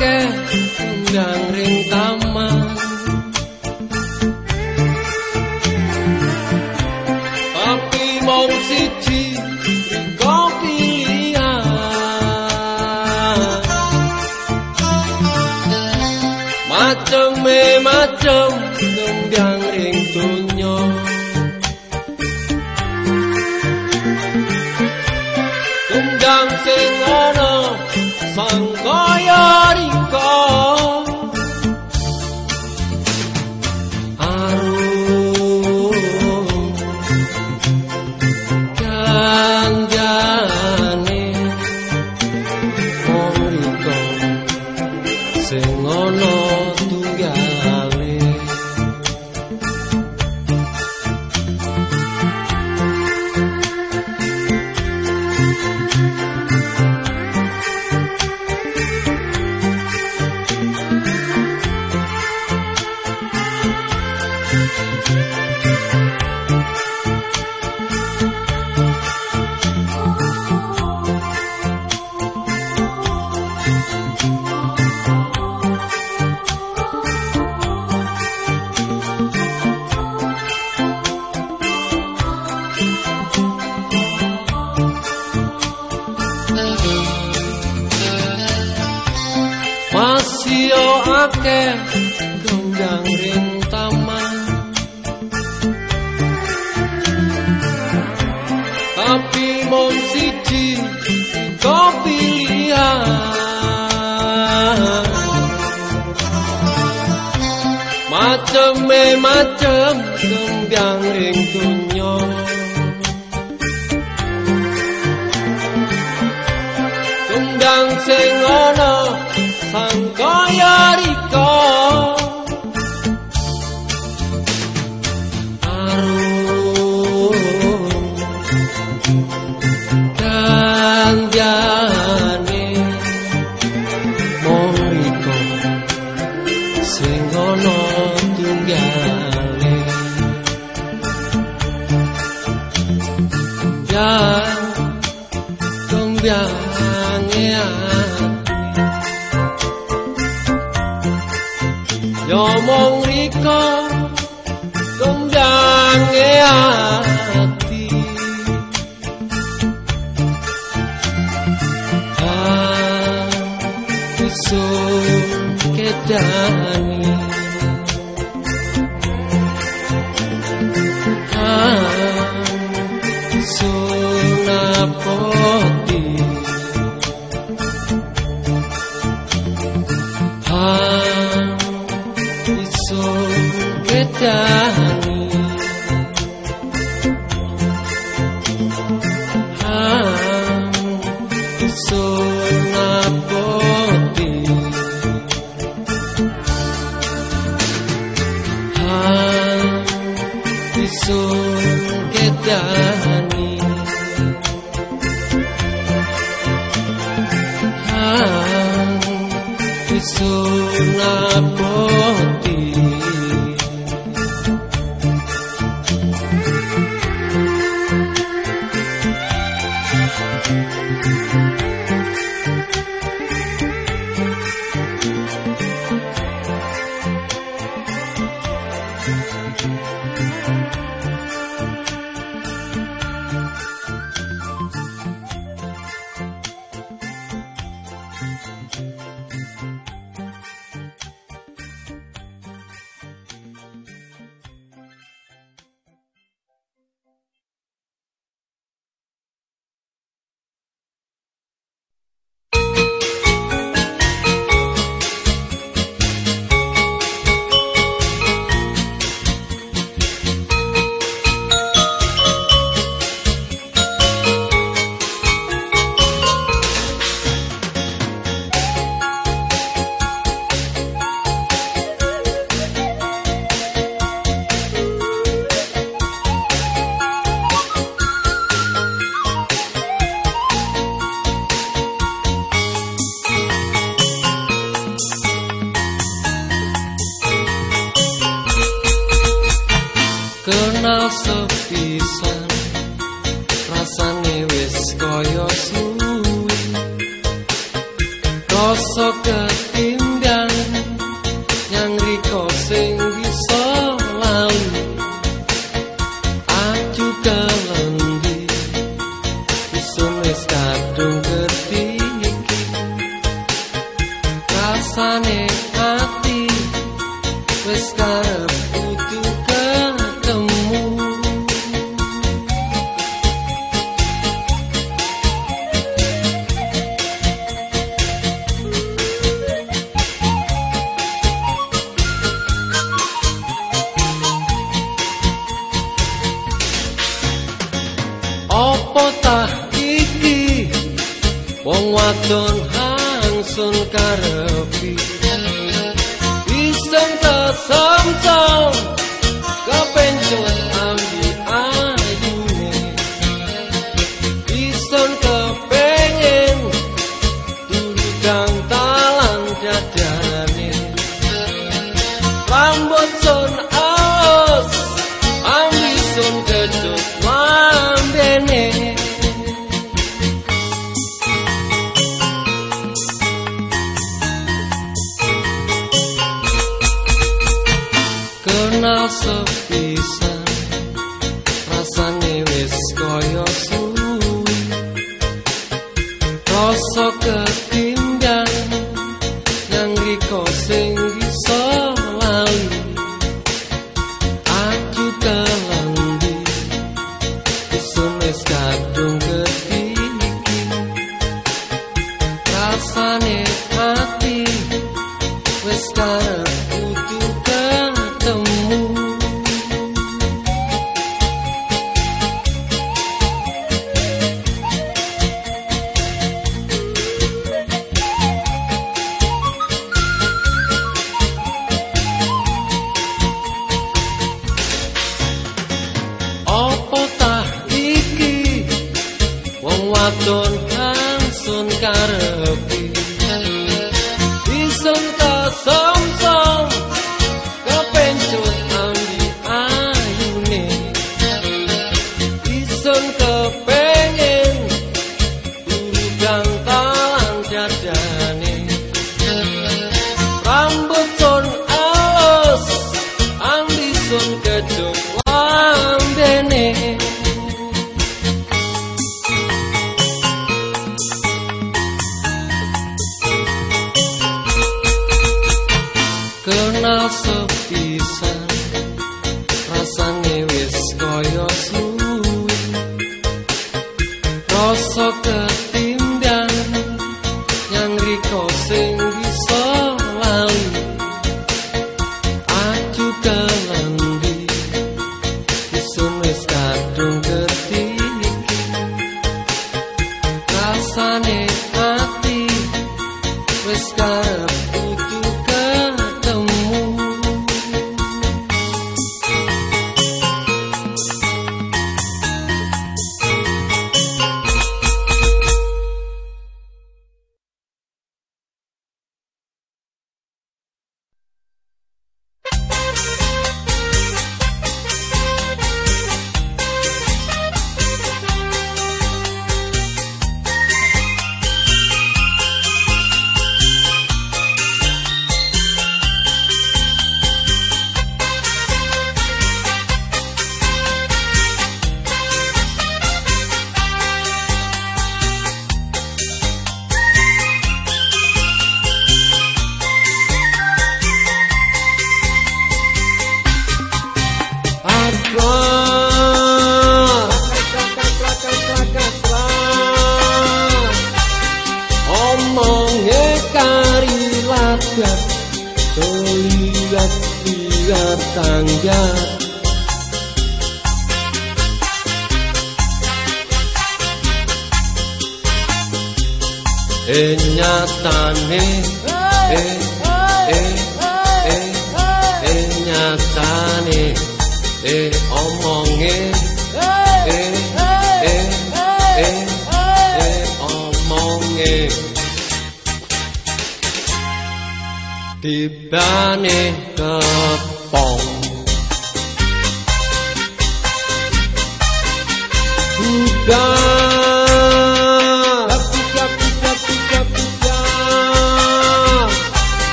ke nang ring taman Tapi mau siji kopi Macem me macem.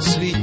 sweet.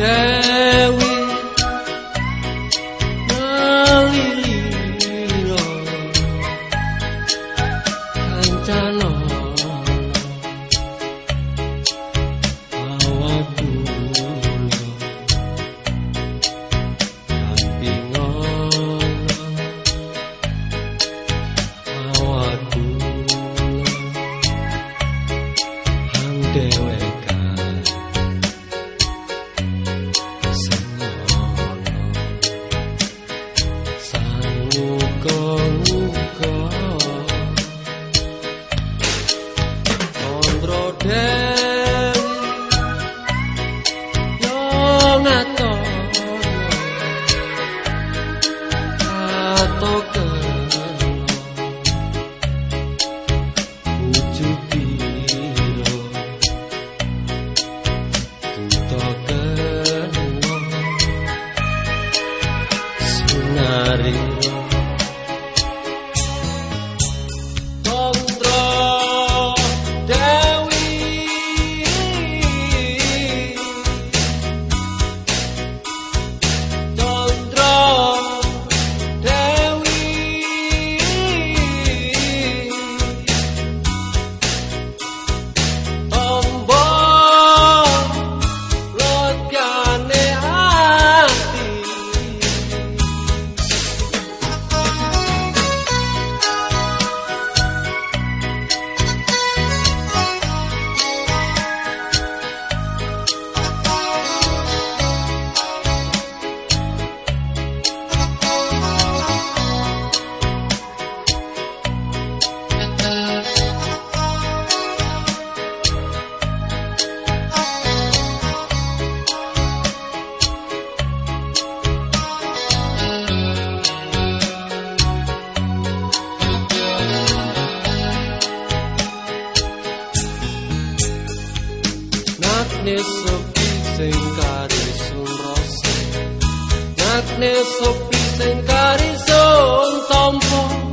Yeah. Nakne sepi sing kari sunrosi Nakne sepi sing kari sun tompong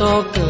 toca